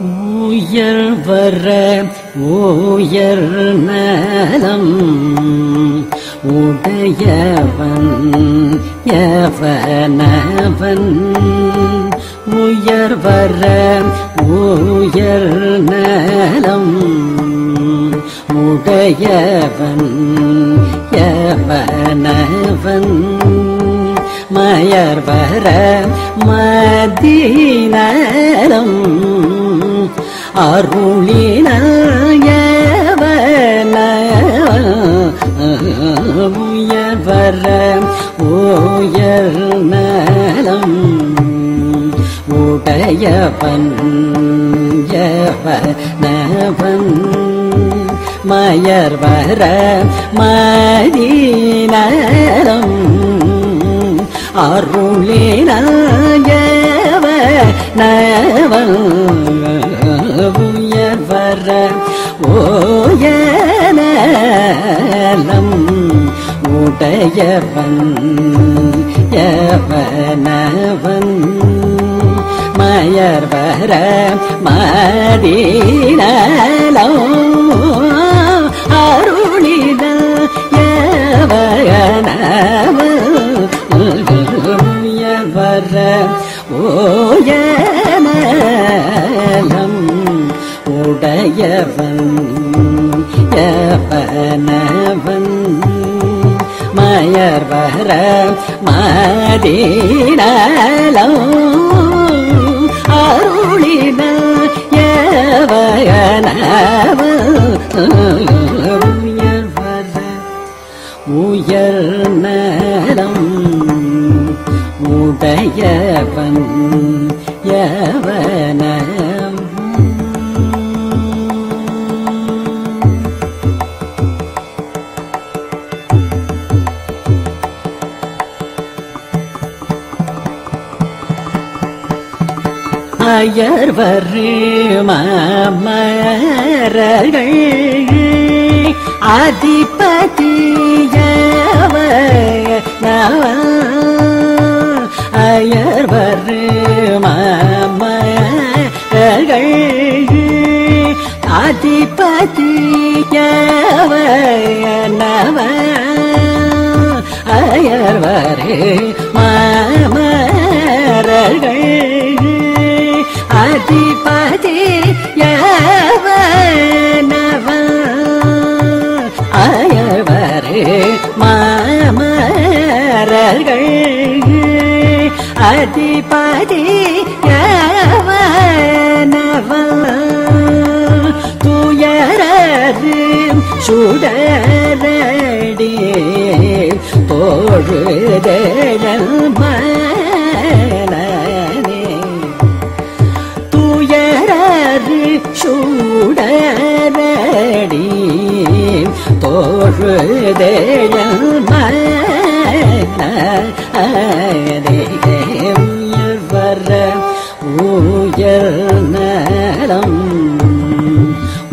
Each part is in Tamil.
ஊயர் வர உயர் நலம் உடையவன் எவனவன்? உயர் வர உயர் நலம் உடையவன் எவனவன்? மயர் வர மதீனலம் அருளினவன ஓயர் நலம் உடையவன் யவனவன் மயர் வர மதீனலம் அருளினவ நவன் உயர் வர உடையவன் யவனவன் மயர் வர மதீனலம் அருளின யவனவன் வர ஓ உடையவன் யபனவன் மயர் வர மதீனலம் அருளின யவனவன் வர உயர் நலம் உடையவன் யவன் அயர்வர் மாமரர்கள். அதிபதியவ அயர்வர் மாமரகள் அதிபதியவ நவ அயர்வரே மாமரர்கள். அதிபதி யவனவ அயர்வரே மாமரர்கள் அதிபதி யவனவ துயரது சுடரடி சூடரடி தோழுதழல் மனே உயர் வர உயர் நலம்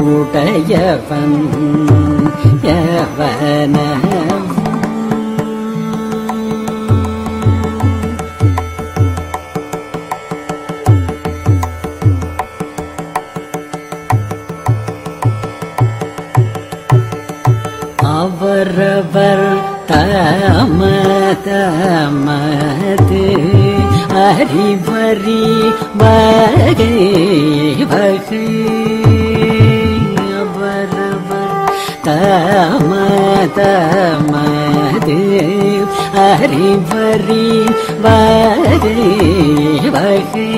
உடையவன் யவன मत मत हरि भरि बगे भगे बरबर तमत मत हरि भरि बगे भगे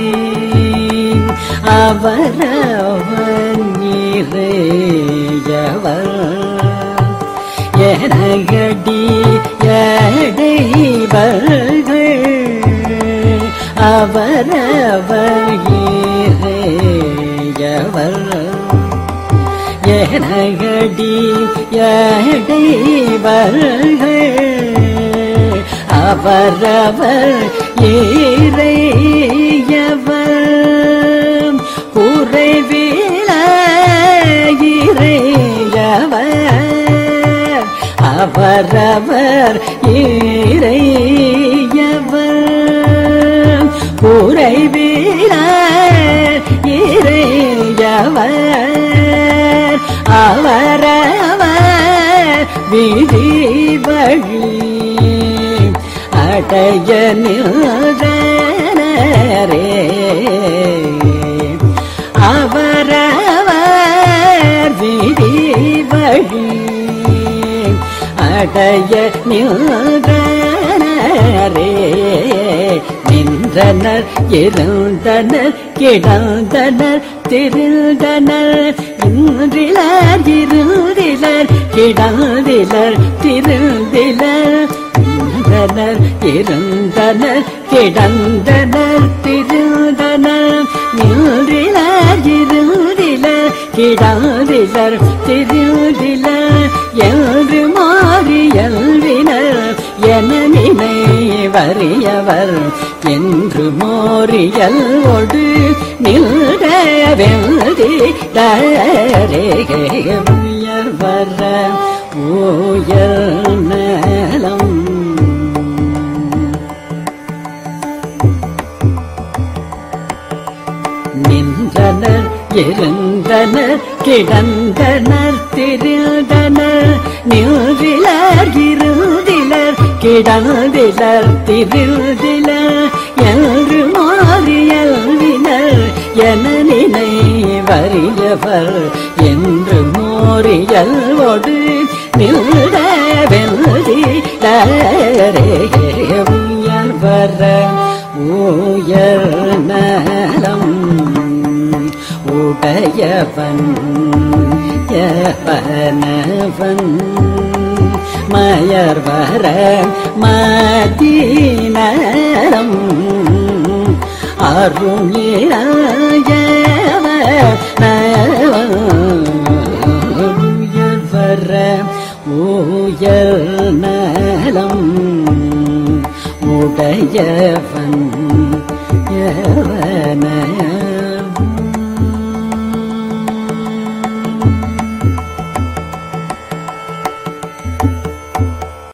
अबरवनी रे जवर यह गडी எடைவர்கள் அவரவர் இறையவர் எனகடி எடைவர்கள் அவரவர் ஏறையவர் குறைவில இறையவர். அவரவர் இறையவர். குறைவில இறையவர். அவரவர் விதி வழி. அடைய நிறே அவரவர் விதி வழி. நடைய நின்றனரே நின்றனர் இருந்தனர் கிடந்தனர் திருந்தனர். இன்றிலர் இருந்திலர் கிடந்திலர் திருந்திலர். நின்றனர் இருந்தனர் கிடந்தனர் திருந்தனர். நின்றிலர் இருந்திலர் கிடந்திலர் திருந்திலர். என்று மா எழுதினர் என நினைவறியவர். என்று மோரியல் ஒடு நின்ற வெல்தி வர ஓயல் நலம் நின்றனர் இருந்தனர் கிடந்தனர் திருந்தனர் நின்றிலர் இருந்திலர் கிடந்திலர் திருந்திலர். என்று மாறியல்வினர் என நினைவறியவர் என்று மோரியல்வோடு நின்ற வெல்தி உயர் வர உயர் உடையவன் எவனவன் மயர் வர மதீனரம் அருளியர் வர உயர் நலம். உடையவன் எவன.